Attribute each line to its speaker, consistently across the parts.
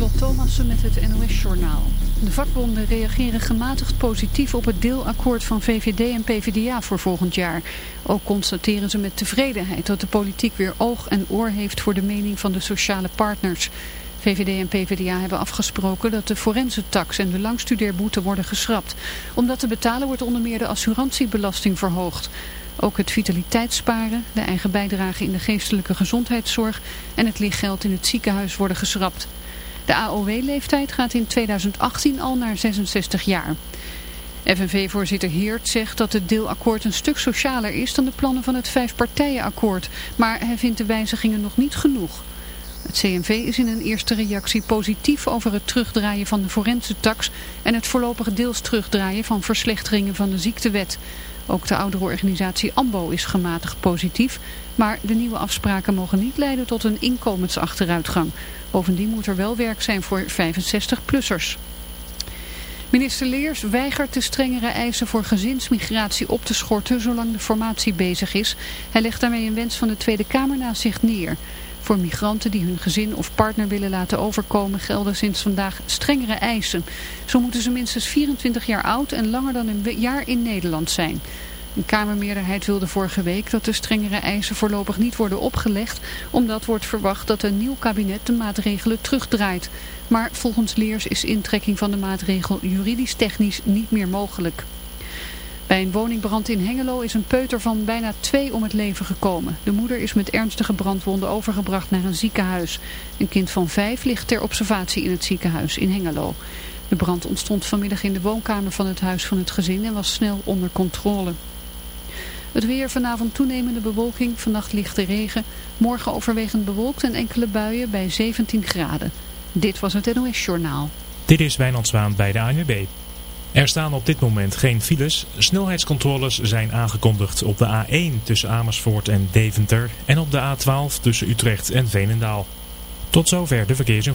Speaker 1: Met het NOS-journaal. De vakbonden reageren gematigd positief op het deelakkoord van VVD en PvdA voor volgend jaar. Ook constateren ze met tevredenheid dat de politiek weer oog en oor heeft voor de mening van de sociale partners. VVD en PvdA hebben afgesproken dat de forensentax en de langstudeerboete worden geschrapt. Omdat te betalen wordt onder meer de assurantiebelasting verhoogd. Ook het vitaliteitssparen, de eigen bijdrage in de geestelijke gezondheidszorg en het lichtgeld in het ziekenhuis worden geschrapt. De AOW-leeftijd gaat in 2018 al naar 66 jaar. FNV-voorzitter Heert zegt dat het deelakkoord een stuk socialer is dan de plannen van het vijfpartijenakkoord. Maar hij vindt de wijzigingen nog niet genoeg. Het CNV is in een eerste reactie positief over het terugdraaien van de forense tax en het voorlopig deels terugdraaien van verslechteringen van de ziektewet. Ook de oudere organisatie AMBO is gematigd positief, maar de nieuwe afspraken mogen niet leiden tot een inkomensachteruitgang. Bovendien moet er wel werk zijn voor 65-plussers. Minister Leers weigert de strengere eisen voor gezinsmigratie op te schorten zolang de formatie bezig is. Hij legt daarmee een wens van de Tweede Kamer naast zich neer. Voor migranten die hun gezin of partner willen laten overkomen gelden sinds vandaag strengere eisen. Zo moeten ze minstens 24 jaar oud en langer dan een jaar in Nederland zijn. Een Kamermeerderheid wilde vorige week dat de strengere eisen voorlopig niet worden opgelegd, omdat wordt verwacht dat een nieuw kabinet de maatregelen terugdraait. Maar volgens Leers is intrekking van de maatregel juridisch technisch niet meer mogelijk. Bij een woningbrand in Hengelo is een peuter van bijna twee om het leven gekomen. De moeder is met ernstige brandwonden overgebracht naar een ziekenhuis. Een kind van vijf ligt ter observatie in het ziekenhuis in Hengelo. De brand ontstond vanmiddag in de woonkamer van het huis van het gezin en was snel onder controle. Het weer vanavond toenemende bewolking, vannacht lichte regen. Morgen overwegend bewolkt en enkele buien bij 17 graden. Dit was het NOS Journaal.
Speaker 2: Dit is Wijnand Zwaan bij de ANWB. Er staan op dit moment geen files. Snelheidscontroles zijn aangekondigd op de A1 tussen Amersfoort en Deventer en op de A12 tussen Utrecht en Veenendaal. Tot zover de verkeersin.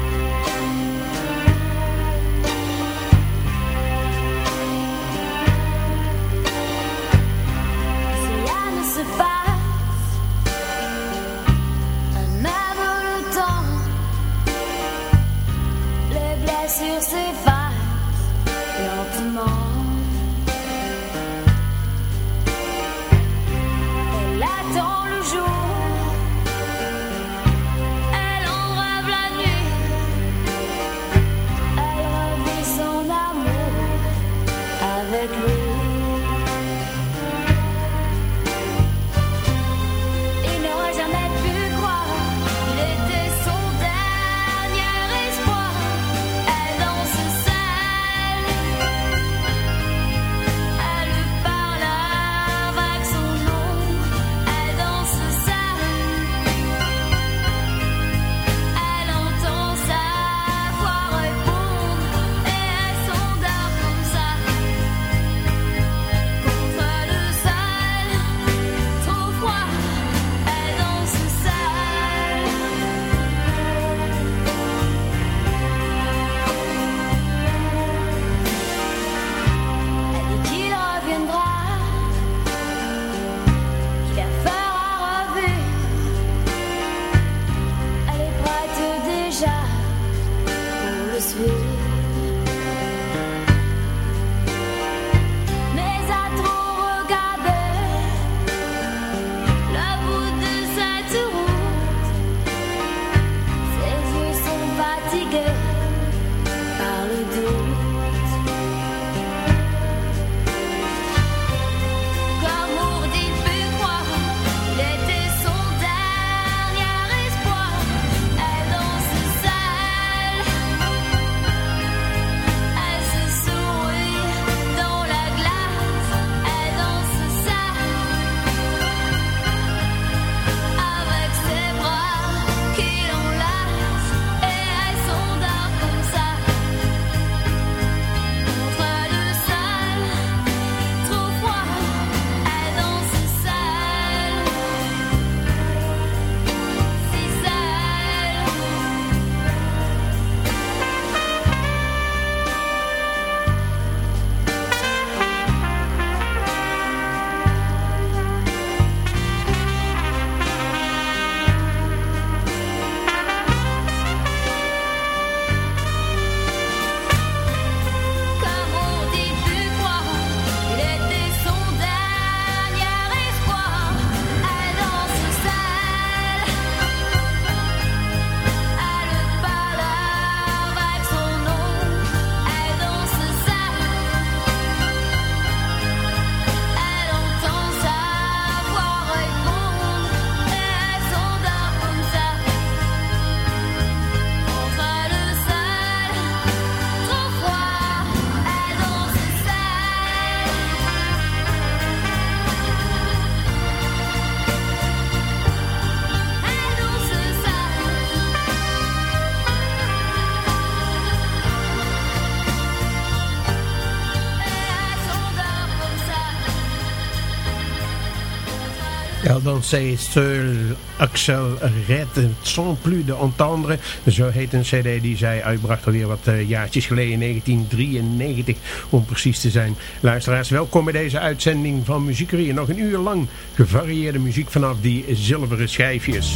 Speaker 3: Danser seul Axel Red sans plus de entendre. Zo heet een cd die zij uitbracht alweer wat uh, jaartjes geleden, 1993 om precies te zijn. Luisteraars, welkom bij deze uitzending van Muziekurie. Nog een uur lang gevarieerde muziek vanaf die zilveren schijfjes.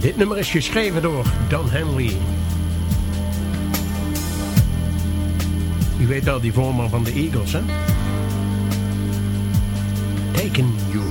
Speaker 3: Dit nummer is geschreven door Don Henley. U weet wel, die voorman van de Eagles, hè? Taking you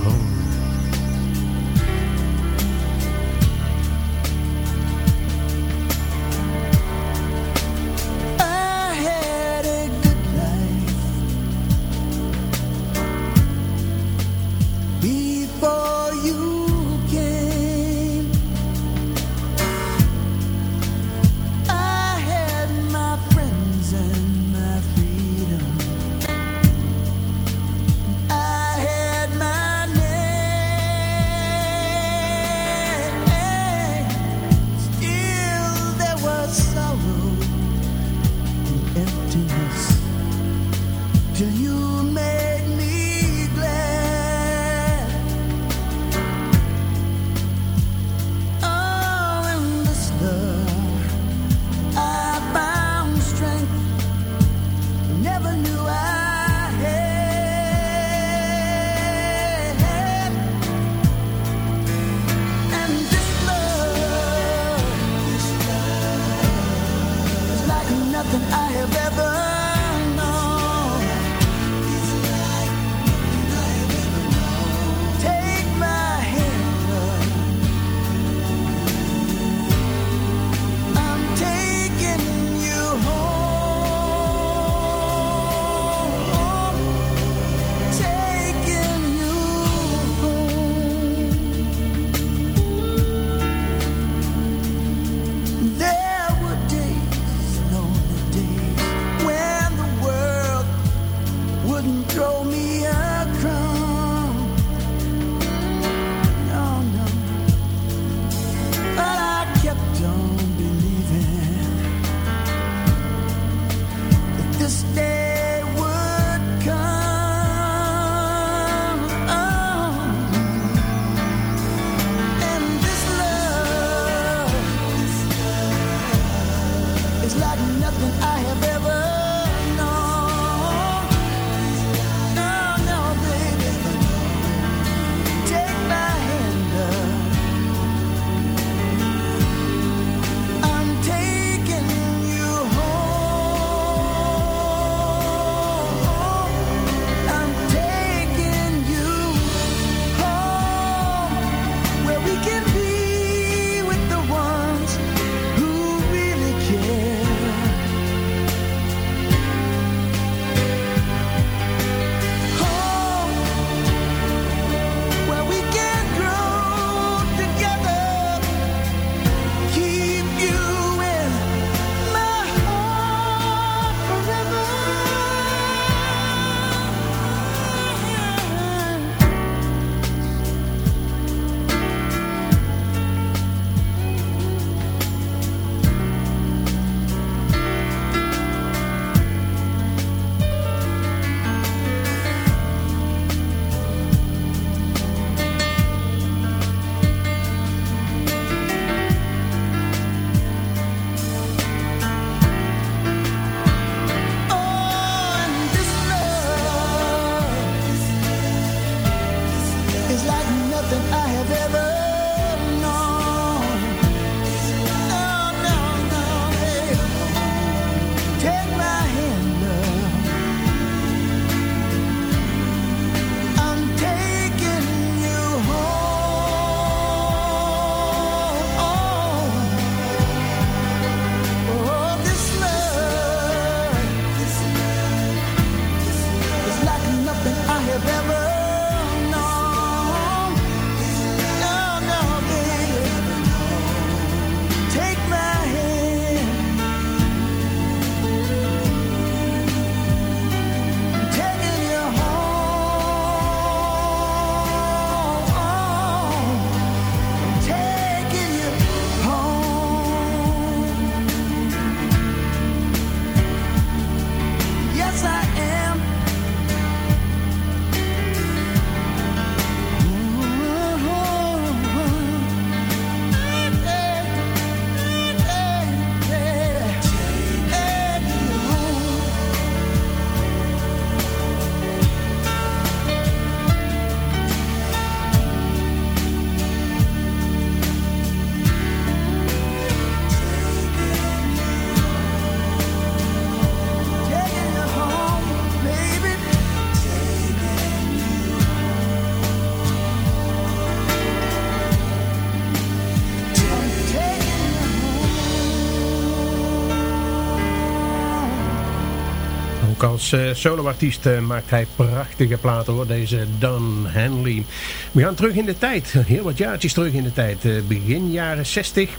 Speaker 4: als uh, soloartiest uh, maakt hij prachtige platen hoor, deze Don Henley. We gaan terug in de tijd, heel wat jaartjes terug in de tijd. Uh, begin jaren 60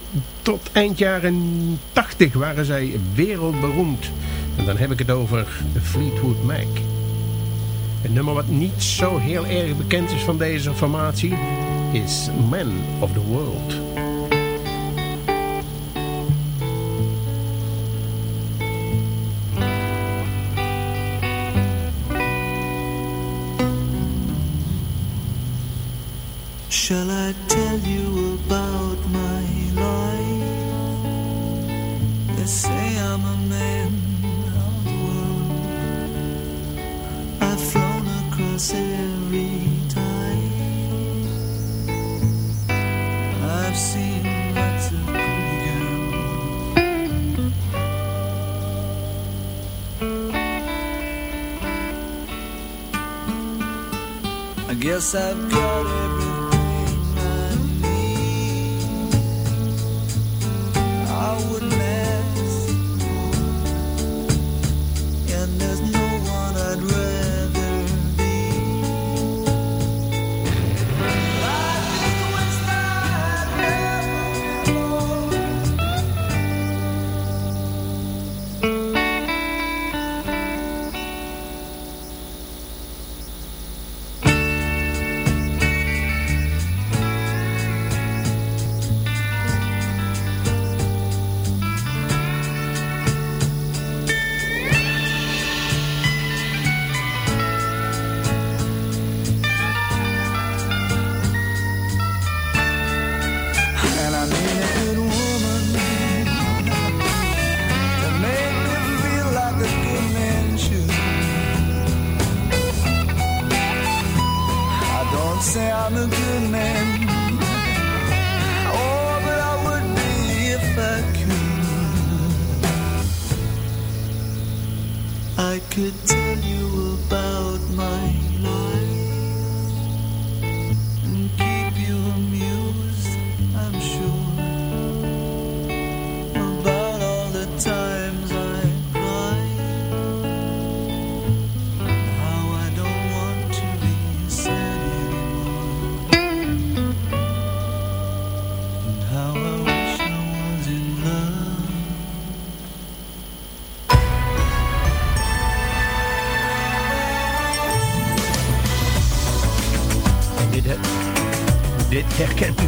Speaker 4: tot eind jaren 80 waren zij wereldberoemd. En dan heb ik het over Fleetwood Mac. Een nummer wat niet zo heel erg bekend is van deze formatie is Man of the World.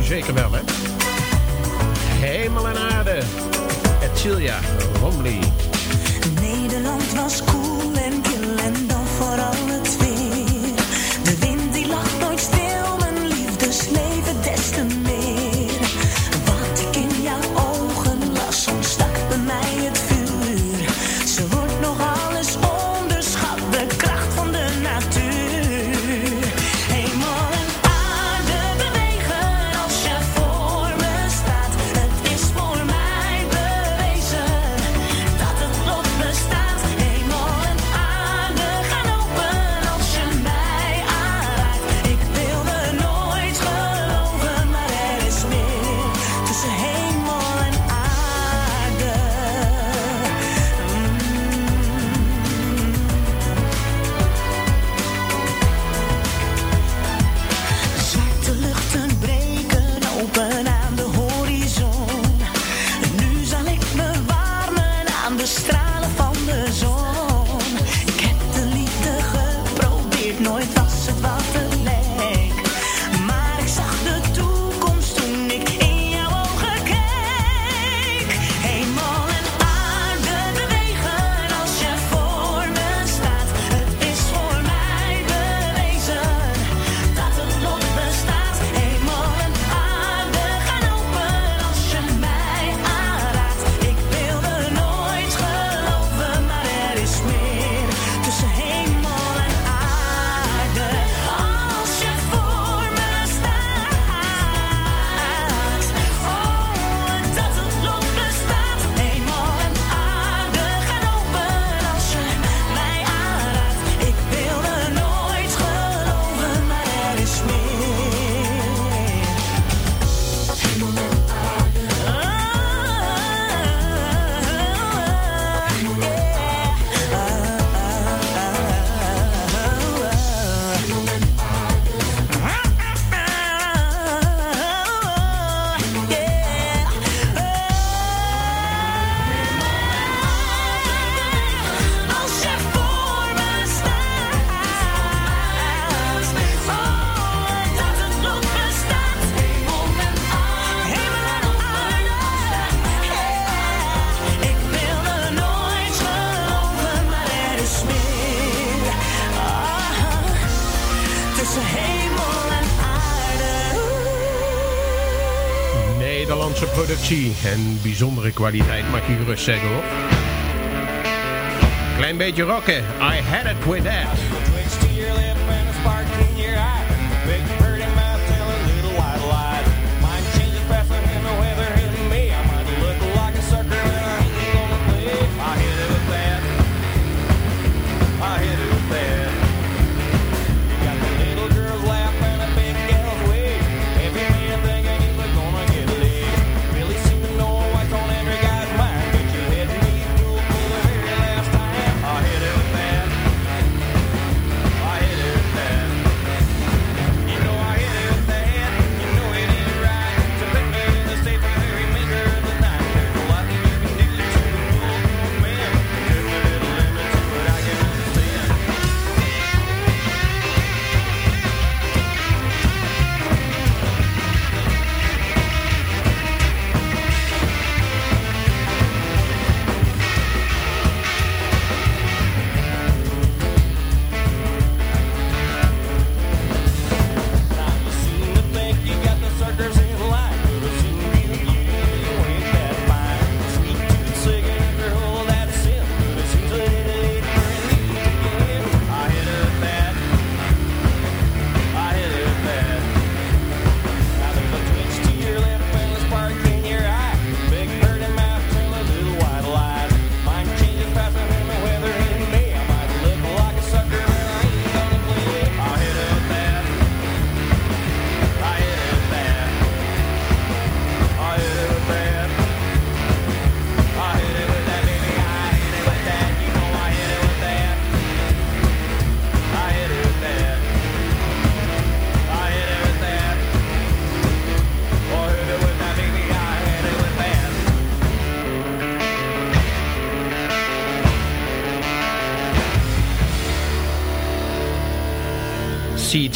Speaker 4: Zeker wel, hè? Hemel en aarde. Etcilia Romley.
Speaker 5: Nederland was cool en kil en dan vooral het weer. De wind die lag nooit stil, mijn liefdesleven des te meer. En
Speaker 6: bijzondere kwaliteit mag je gerust zeggen hoor. Klein beetje rocken. I had it with that.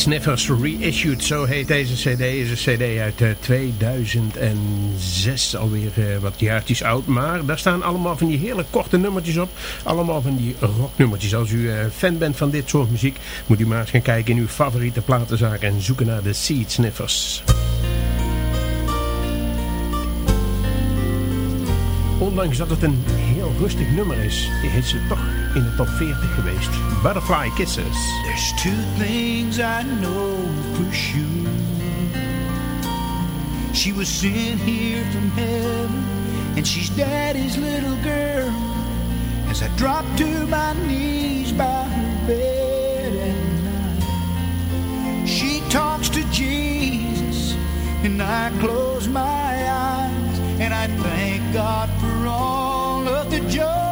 Speaker 6: Sniffers Reissued, zo heet deze cd. is een cd uit uh, 2006, alweer uh, wat jaartjes oud. Maar daar staan allemaal van die hele korte nummertjes op. Allemaal van die rocknummertjes. Als u uh, fan bent van dit soort muziek, moet u maar eens gaan kijken in uw favoriete platenzaak en zoeken naar de Seed Sniffers. Ondanks dat het een heel rustig nummer is, is ze toch in de top 40 geweest. Butterfly Kisses.
Speaker 7: There's two things I know for sure. She was sent here from heaven, and she's daddy's little girl. As I drop to my knees by her bed at night, she talks to Jesus, and I close my eyes, and I thank God for all of the joy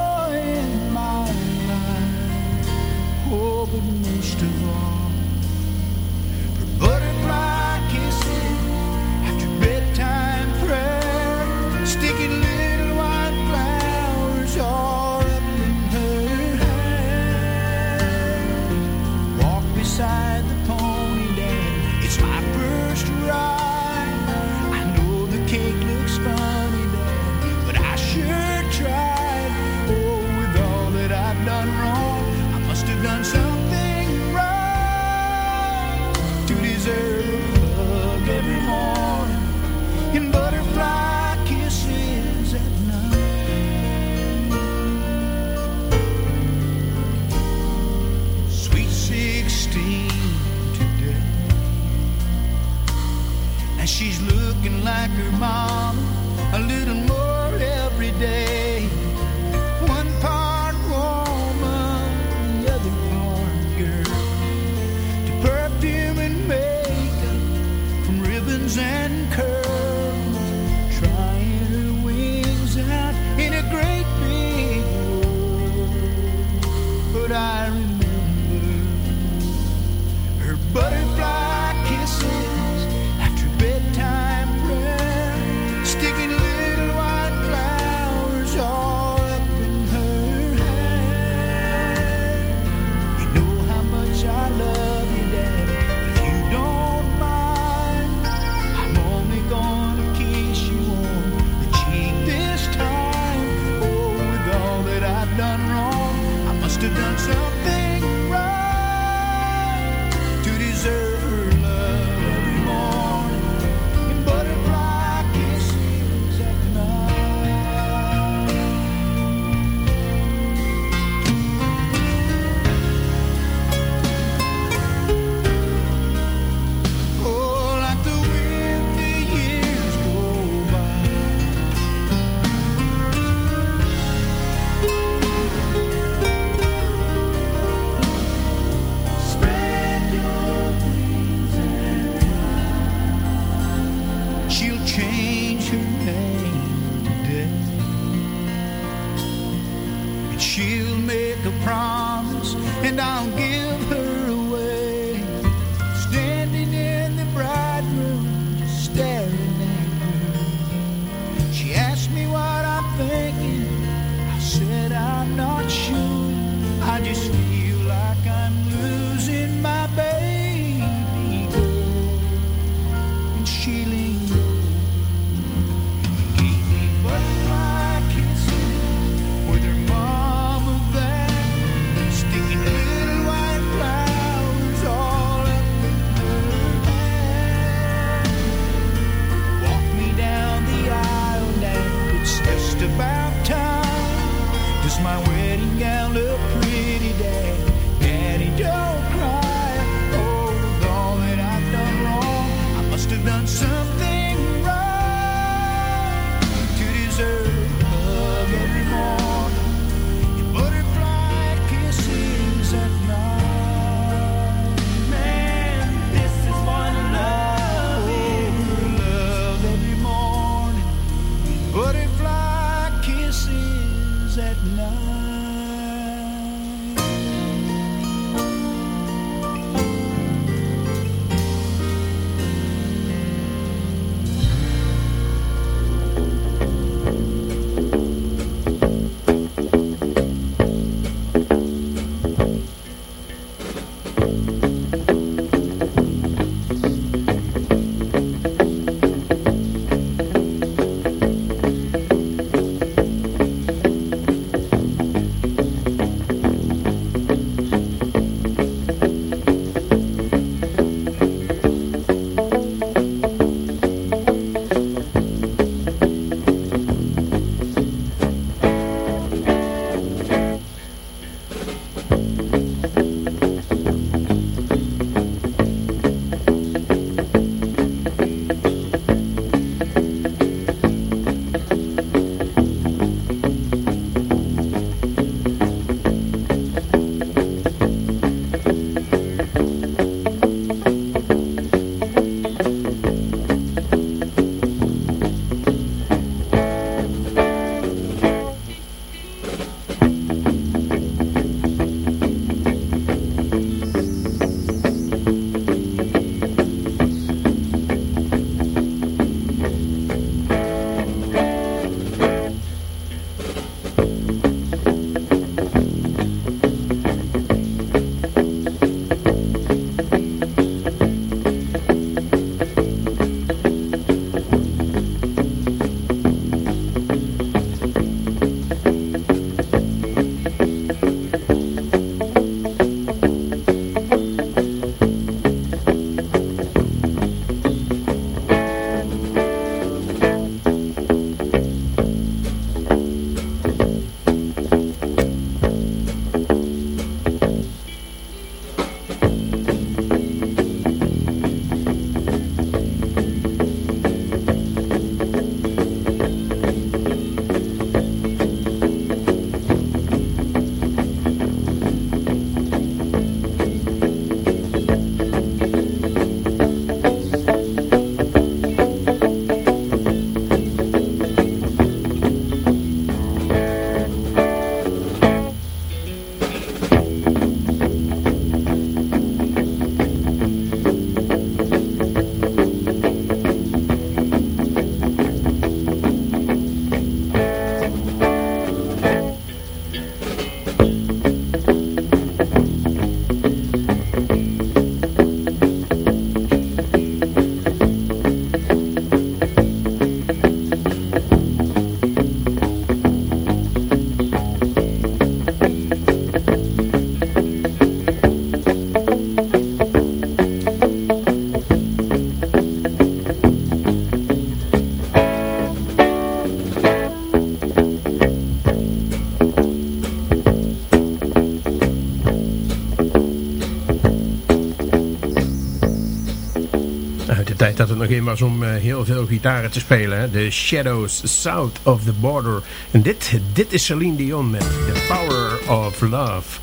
Speaker 3: nog in was om uh, heel veel gitaren te spelen. The Shadows South of the Border. En dit, dit is Celine Dion met The Power of Love.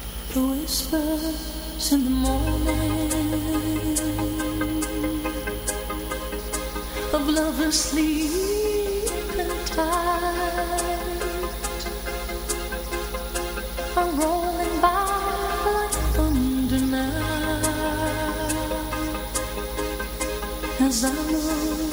Speaker 8: The morning I
Speaker 3: know.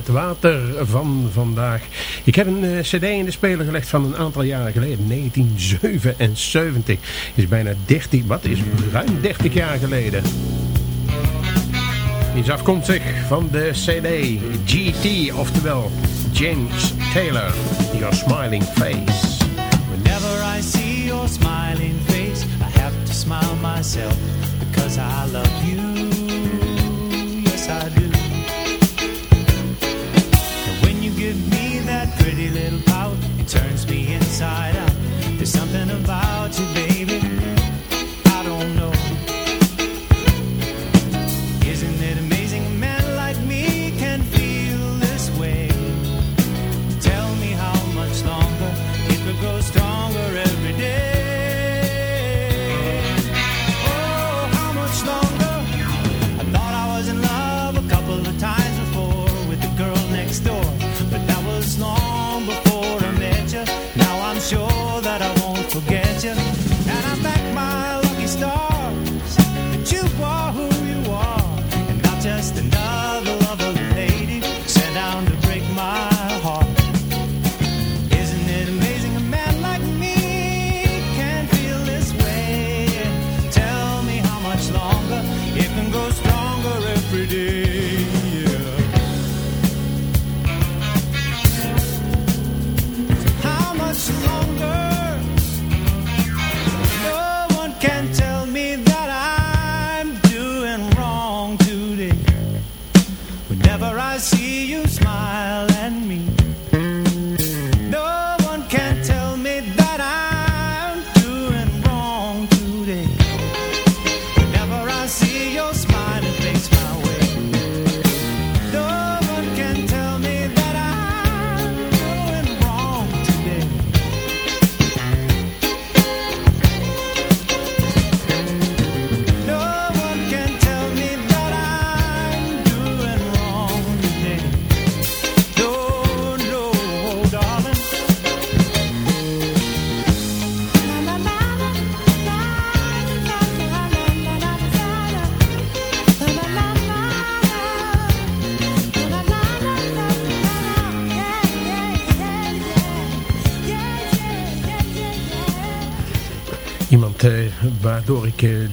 Speaker 3: Het water van vandaag. Ik heb een uh, cd in de speler gelegd van een aantal jaren geleden. 1977. Is bijna 30, wat is ruim 30 jaar geleden. Is afkomstig van de cd GT, oftewel James Taylor. Your Smiling Face.
Speaker 7: Whenever I see your smiling face, I have to smile myself because I love you. Pretty little pout. It turns me inside out. There's something about you, baby.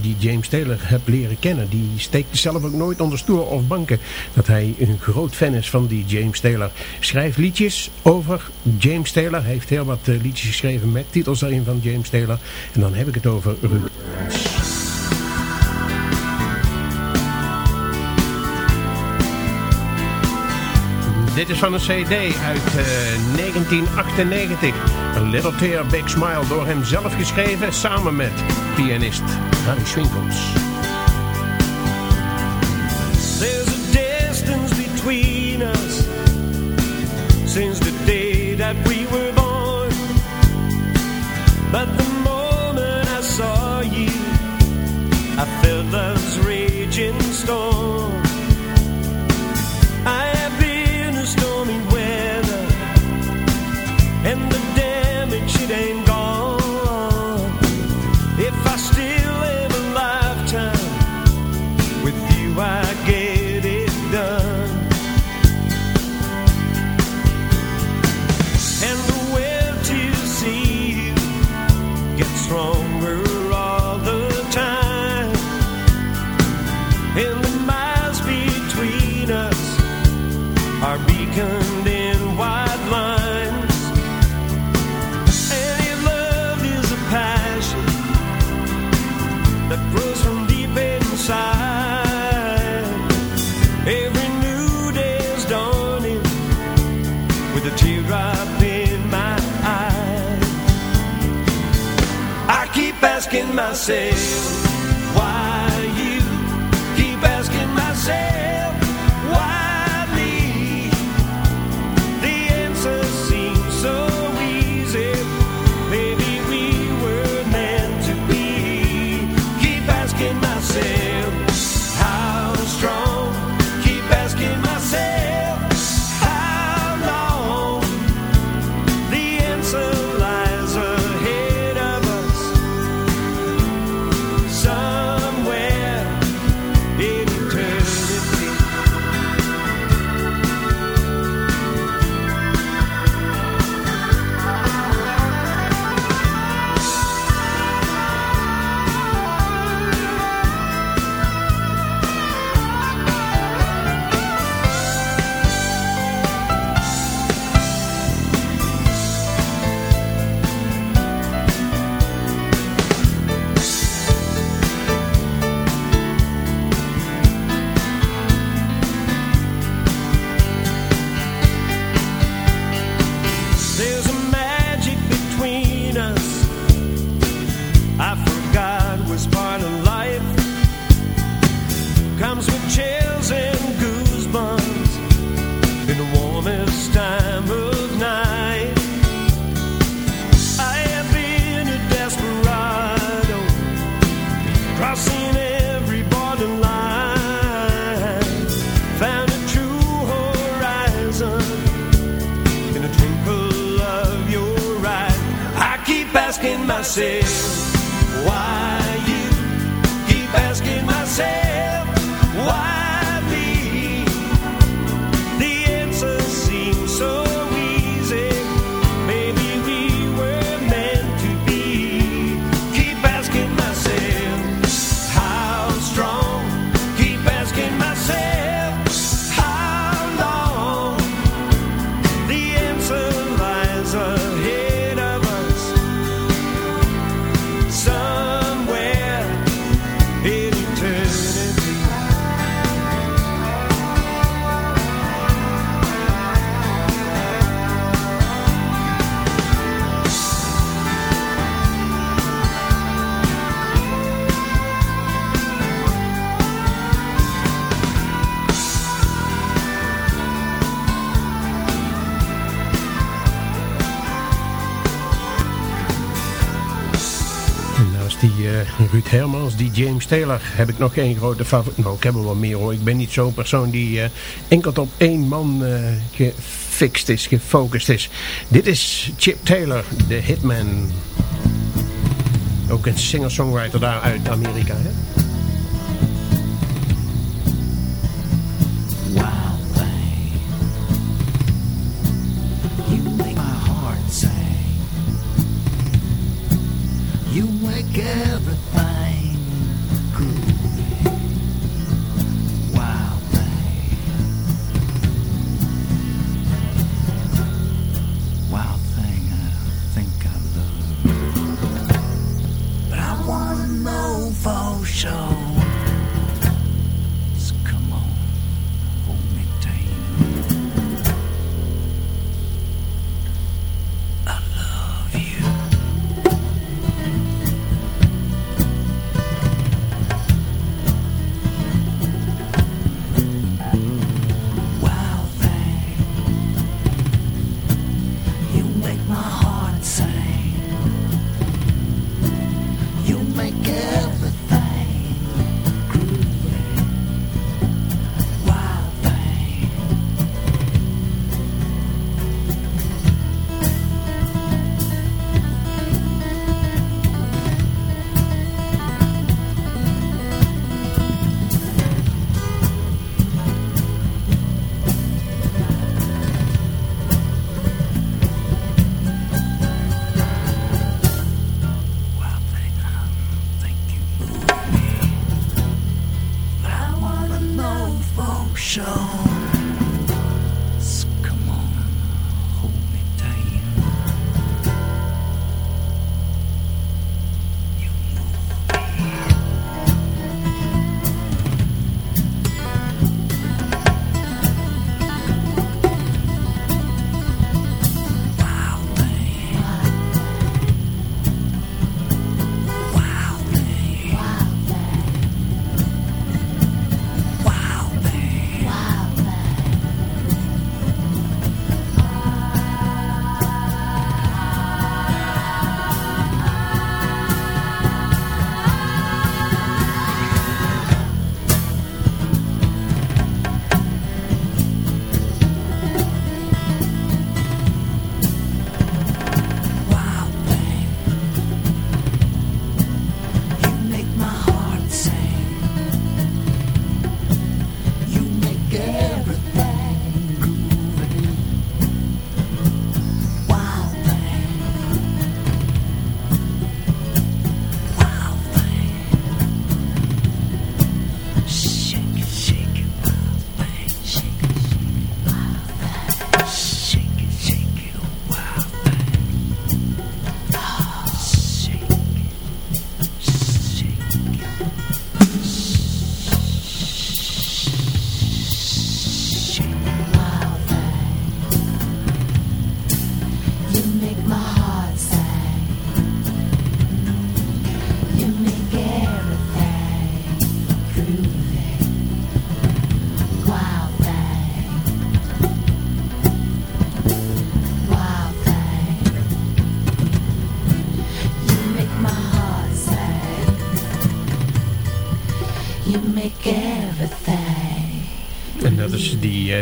Speaker 3: Die James Taylor heb leren kennen. Die steekt zelf ook nooit onder stoel of banken dat hij een groot fan is van die James Taylor. Schrijft liedjes over James Taylor. Heeft heel wat uh, liedjes geschreven met titels erin van James Taylor. En dan heb ik het over Ruud. Dit is van een cd uit uh, 1998. A Little Tear, Big Smile, door hem zelf geschreven, samen met pianist Harry Swinkels.
Speaker 6: There's a distance between us Since the day that we were born But say. Ruud Hermans, die James Taylor. Heb ik nog geen grote favoriet. Nou, ik heb er wel meer hoor. Ik ben niet zo'n persoon die uh, enkel op één man uh, gefixt is, gefocust is. Dit is Chip Taylor, de hitman. Ook een singer-songwriter daar uit Amerika, hè?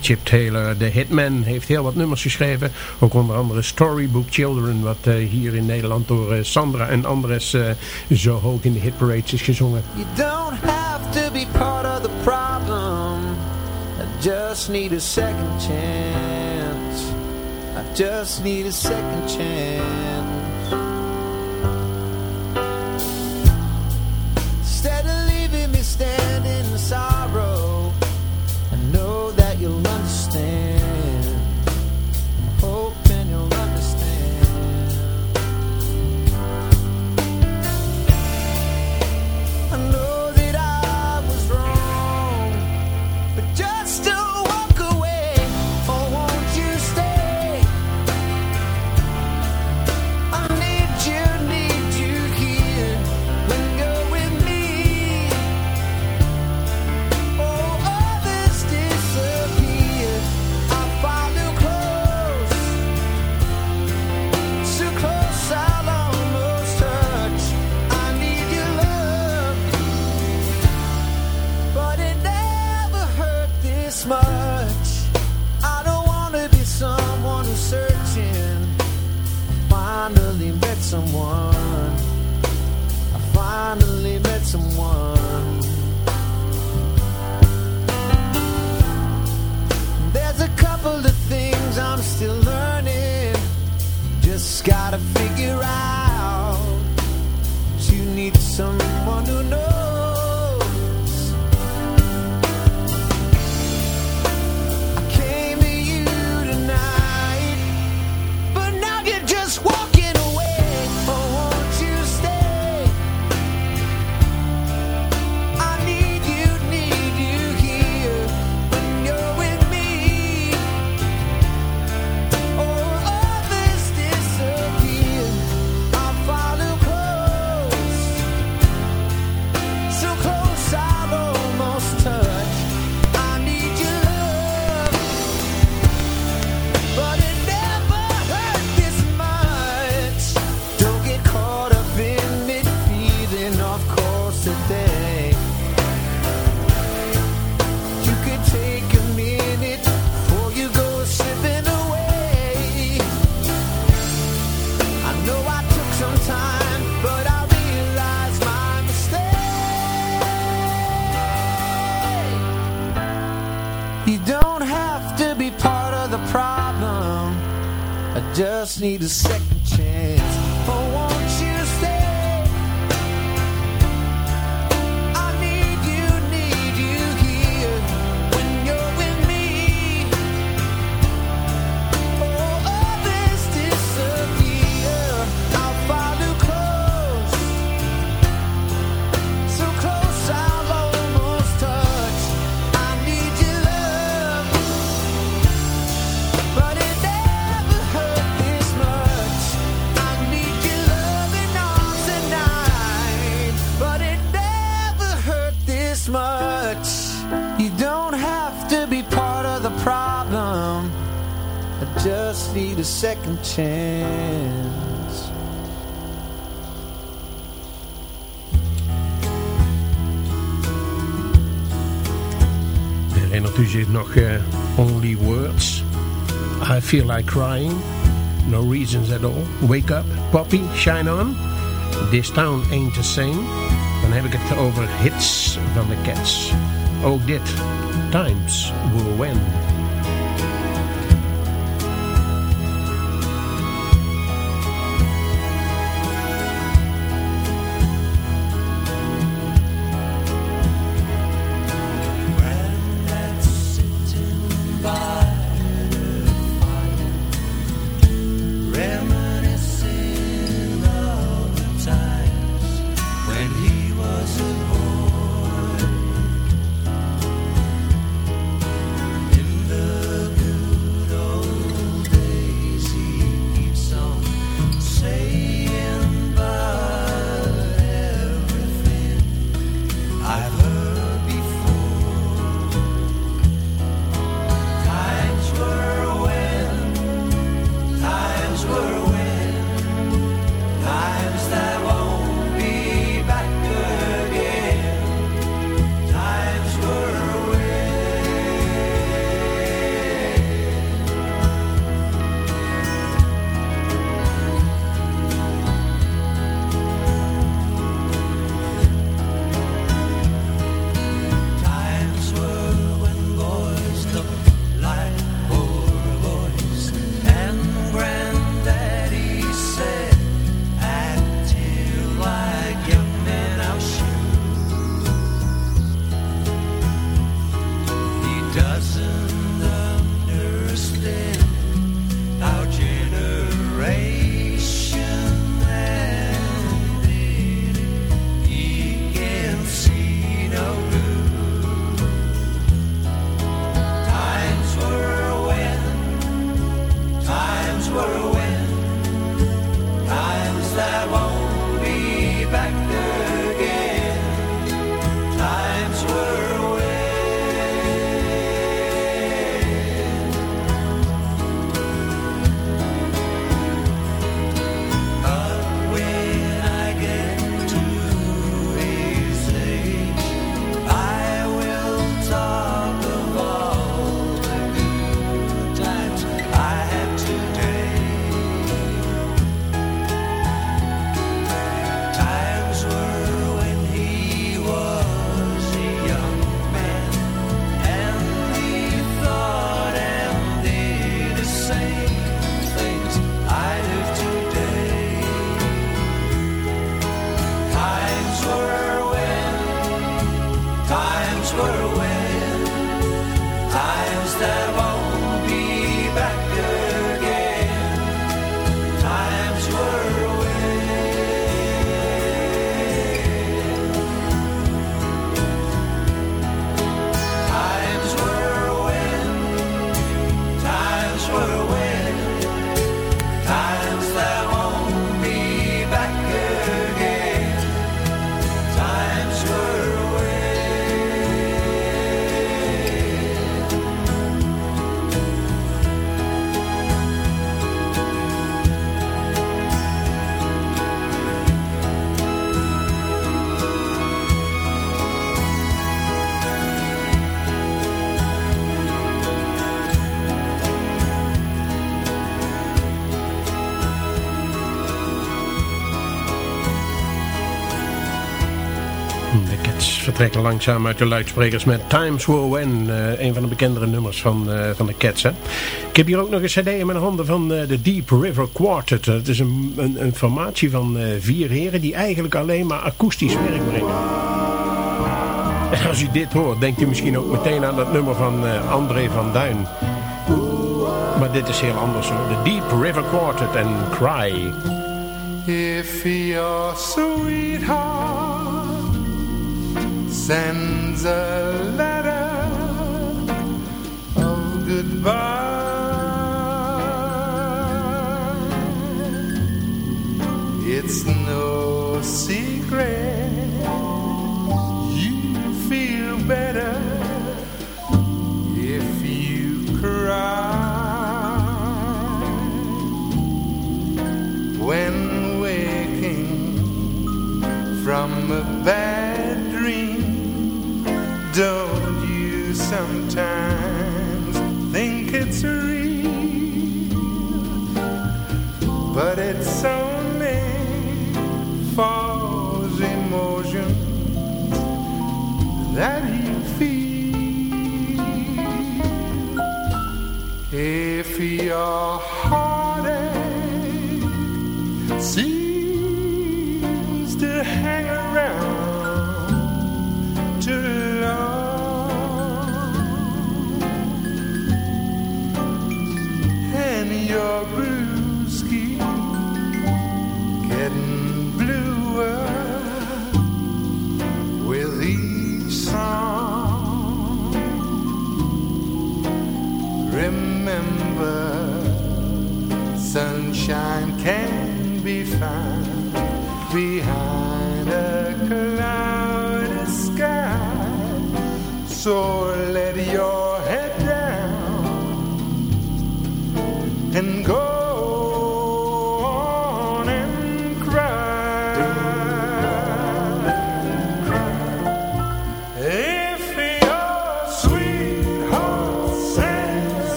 Speaker 3: Chip Taylor, de hitman, heeft heel wat nummers geschreven. Ook onder andere Storybook Children, wat eh, hier in Nederland door eh, Sandra en Andres eh, zo hoog in de hitparades is gezongen.
Speaker 9: You don't have to be part of the problem. I just need a second chance. I just need a second chance. need to say need a second chance.
Speaker 3: Reinhard heeft nog uh, Only Words. I Feel Like Crying. No Reasons At All. Wake Up. Poppy. Shine On. This Town Ain't The Same. Dan heb ik het over hits van de Cats. Ook dit. Times Will
Speaker 7: Win.
Speaker 3: Trekken langzaam uit de luidsprekers met Times Will When. Uh, een van de bekendere nummers van, uh, van de Cats. Hè. Ik heb hier ook nog een cd in mijn handen van uh, de Deep River Quartet. Het is een, een, een formatie van vier heren die eigenlijk alleen maar akoestisch werk brengen. En als u dit hoort, denkt u misschien ook meteen aan dat nummer van André van Duin. Maar dit is heel anders hoor. De Deep River Quartet en Cry.
Speaker 10: If your sweetheart sends a letter of goodbye, it's no secret that you feel. If your